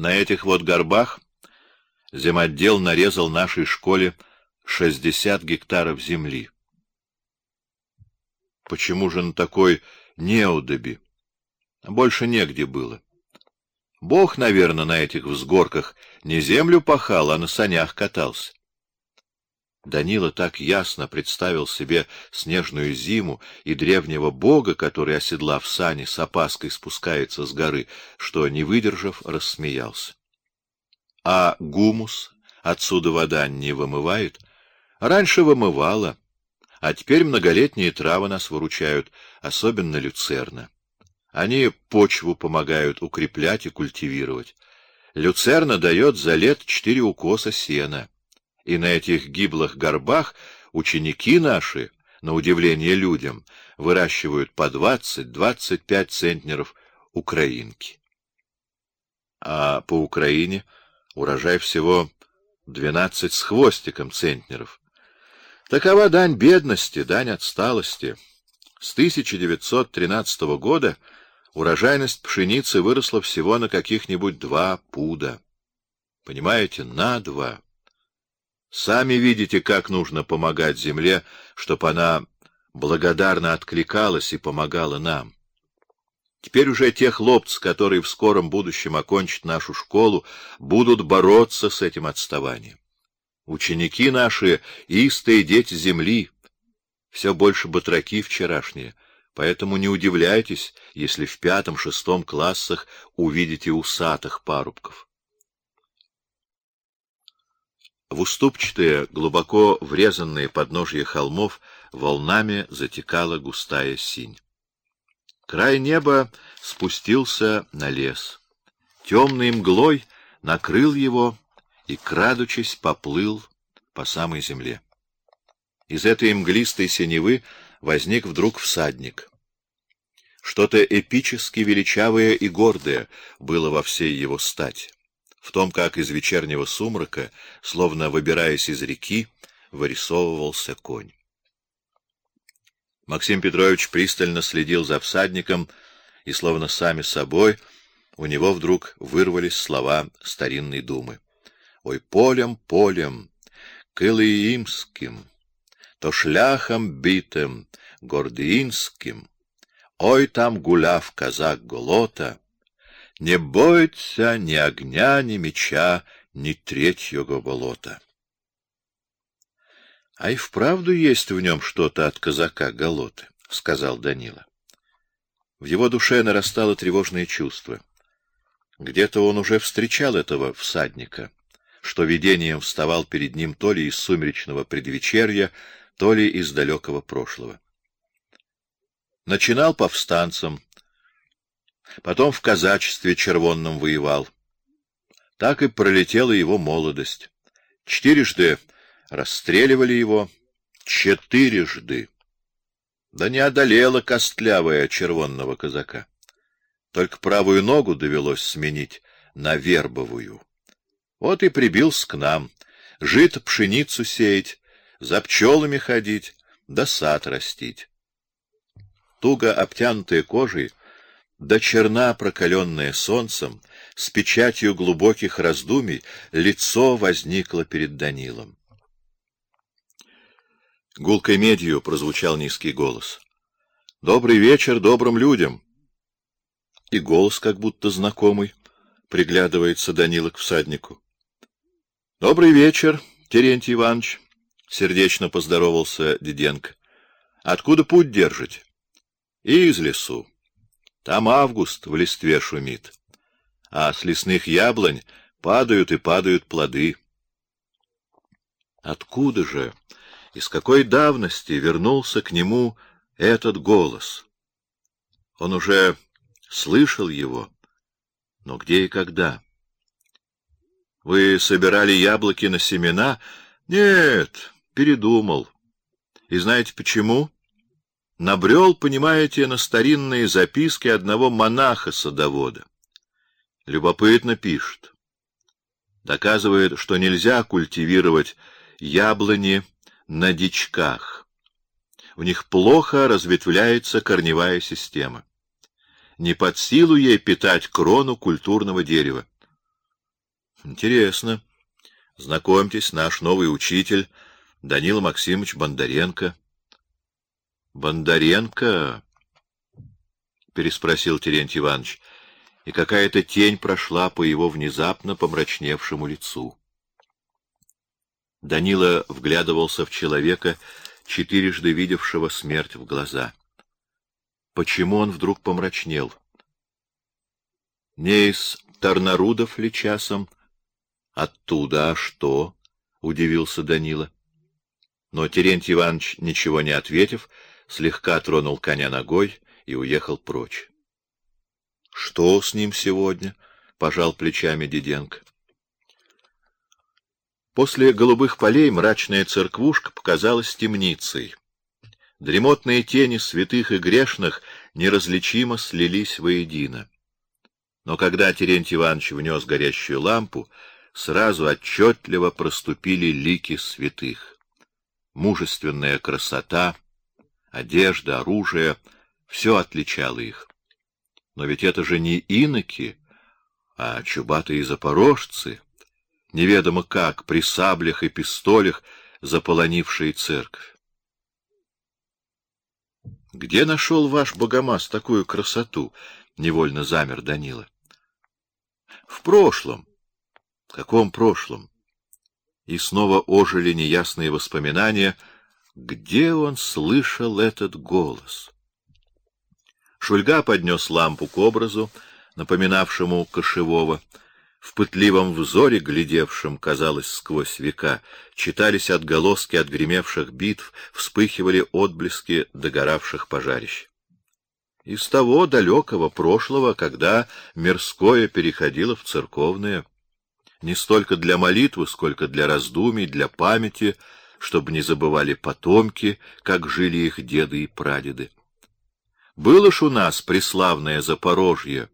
На этих вот горбах земотдел нарезал нашей школе 60 гектаров земли. Почему же на такой неудоби? Больше негде было. Бог, наверное, на этих взгорках не землю пахал, а на санях катался. Данила так ясно представил себе снежную зиму и древнего бога, который, оседлав сани, с опаской спускается с горы, что, не выдержав, рассмеялся. А гумус отсюда вода не вымывает? Раньше вымывала, а теперь многолетние травы нас выручают, особенно люцерна. Они почву помогают укреплять и культивировать. Люцерна дает за лет четыре укоса сена. И на этих гиблых горбах ученики наши, на удивление людям, выращивают по двадцать-двадцать пять центнеров украинки. А по Украине урожай всего двенадцать с хвостиком центнеров. Такова дань бедности, дань отсталости. С 1913 года урожайность пшеницы выросла всего на каких-нибудь два пуда. Понимаете, на два. Сами видите, как нужно помогать земле, чтобы она благодарно откликалась и помогала нам. Теперь уже те хлопцы, которые в скором будущем окончат нашу школу, будут бороться с этим отставанием. Ученики наши — истые дети земли, все больше батраки вчерашние, поэтому не удивляйтесь, если в пятом-шестом классах увидите усатых парубков. В уступчатые, глубоко врезанные подножья холмов волнами затекала густая синь. Край неба спустился на лес. Темной мглой накрыл его и, крадучись, поплыл по самой земле. Из этой мглистой синевы возник вдруг всадник. Что-то эпически величавое и гордое было во всей его стати в том, как из вечернего сумрака, словно выбираясь из реки, вырисовывался конь. Максим Петрович пристально следил за всадником, и словно сами собой у него вдруг вырвались слова старинной думы. Ой, полем, полем, кылыимским, то шляхом битым, гордыинским, ой, там гуляв казак Голота, не боится ни огня, ни меча, ни третьего болота. — А и вправду есть в нем что-то от казака Голоты, — сказал Данила. В его душе нарастало тревожное чувство. Где-то он уже встречал этого всадника, что видением вставал перед ним то ли из сумеречного предвечерья, то ли из далекого прошлого. Начинал повстанцем, потом в казачестве червонном воевал. Так и пролетела его молодость. Четырежды расстреливали его, четырежды. Да не одолела костлявая червонного казака. Только правую ногу довелось сменить на вербовую. Вот и прибился к нам, жито пшеницу сеять, за пчелами ходить, да сад растить. Туго обтянутая кожей, до черна прокаленное солнцем, с печатью глубоких раздумий, лицо возникло перед Данилом. Гулкой медью прозвучал низкий голос. Добрый вечер добрым людям. И голос как будто знакомый, приглядывается Данила к всаднику. Добрый вечер, Терентий Иванович, сердечно поздоровался Диденко. Откуда путь держите? Из лесу. Там август в листве шумит, а с лесных яблонь падают и падают плоды. Откуда же, из какой давности вернулся к нему этот голос? Он уже слышал его, но где и когда? Вы собирали яблоки на семена? Нет, передумал. И знаете почему? Набрел, понимаете, на старинные записки одного монаха-садовода. Любопытно пишет. Доказывает, что нельзя культивировать яблони на дичках. У них плохо разветвляется корневая система. Не под силу ей питать крону культурного дерева. Интересно. Знакомьтесь, наш новый учитель Данила Максимович Бондаренко. Бондаренко? переспросил Терентий Иванович, и какая-то тень прошла по его внезапно помрачневшему лицу. Данила вглядывался в человека, четырежды видевшего смерть в глаза. Почему он вдруг помрачнел? Не из Тарнарудов ли часом? Оттуда, а что? удивился Данила. Но Терентий Иванович, ничего не ответив, слегка тронул коня ногой и уехал прочь. Что с ним сегодня? пожал плечами Диденко. После голубых полей мрачная церквушка показалась темницей. Дремотные тени святых и грешных неразличимо слились воедино. Но когда Терентий Иванович внес горящую лампу, сразу отчетливо проступили лики святых. Мужественная красота, одежда, оружие — все отличало их. Но ведь это же не иноки, а чубатые запорожцы — неведомо как, при саблях и пистолях, заполонившие церковь. Где нашел ваш богомаз такую красоту? невольно замер Данила. В прошлом. Каком прошлом? И снова ожили неясные воспоминания, где он слышал этот голос. Шульга поднес лампу к образу, напоминавшему кошевого, в пытливом взоре, глядевшем, казалось, сквозь века, читались отголоски отгремевших битв, вспыхивали отблески догоравших пожарищ. Из того далекого прошлого, когда мирское переходило в церковное, не столько для молитвы, сколько для раздумий, для памяти, чтобы не забывали потомки, как жили их деды и прадеды. Было ж у нас преславное Запорожье,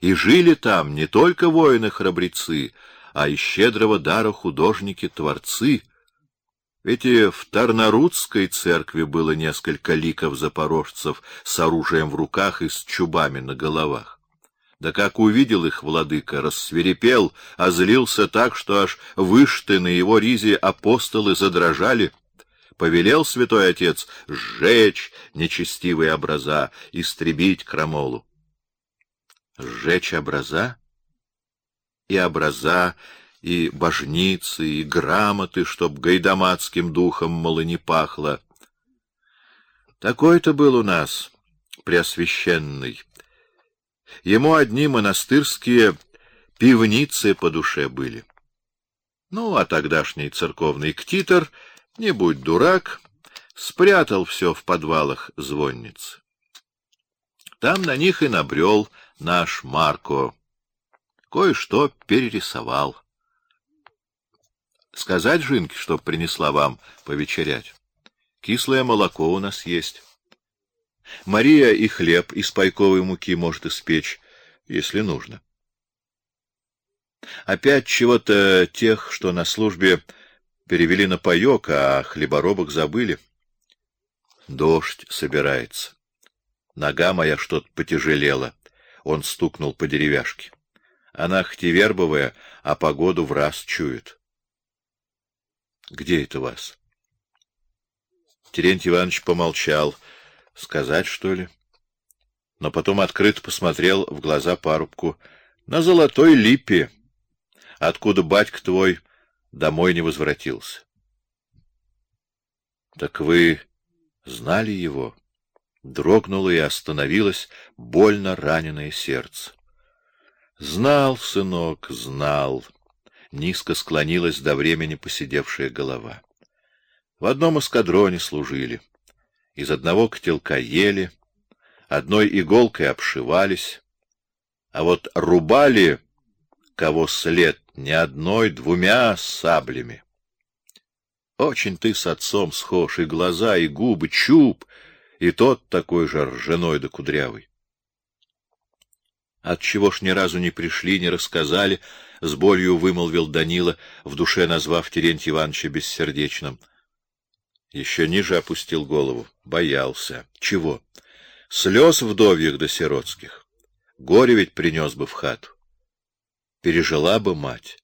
и жили там не только воины-храбрецы, а и щедрого дара художники-творцы. Ведь и в Тарнарудской церкви было несколько ликов запорожцев с оружием в руках и с чубами на головах. Да как увидел их владыка, рассверепел, озлился так, что аж вышты на его ризе апостолы задрожали. Повелел святой отец сжечь нечестивые образа, истребить крамолу сжечь образа? И образа, и божницы, и грамоты, чтоб гайдамацким духом мало не пахло. Такой-то был у нас, преосвященный. Ему одни монастырские пивницы по душе были. Ну, а тогдашний церковный ктитор, не будь дурак, спрятал все в подвалах звонниц. Там на них и набрел наш Марко. Кое-что перерисовал. Сказать Жинке, чтоб принесла вам повечерять. Кислое молоко у нас есть. Мария и хлеб из пайковой муки может испечь, если нужно. Опять чего-то тех, что на службе перевели на паёк, а хлеборобок забыли. Дождь собирается. Нога моя что-то потяжелела. Он стукнул по деревяшке. Она хоть и вербовая, а погоду в раз чует. Где это вас? Терентий Иванович помолчал. Сказать, что ли? Но потом открыто посмотрел в глаза парубку. На золотой липе, откуда батька твой домой не возвратился. Так вы знали его? дрогнуло и остановилось больно раненое сердце. Знал, сынок, знал. Низко склонилась до времени посидевшая голова. В одном эскадроне служили. Из одного котелка ели, одной иголкой обшивались, а вот рубали кого след не одной, двумя саблями. Очень ты с отцом схож, и глаза, и губы, чуб, и тот такой же ржаной да кудрявый. От чего ж ни разу не пришли, не рассказали, с болью вымолвил Данила, в душе назвав Терентия Ивановича бессердечным. Еще ниже опустил голову, боялся. Чего? Слез вдовьих да сиротских. Горе ведь принес бы в хату. Пережила бы мать.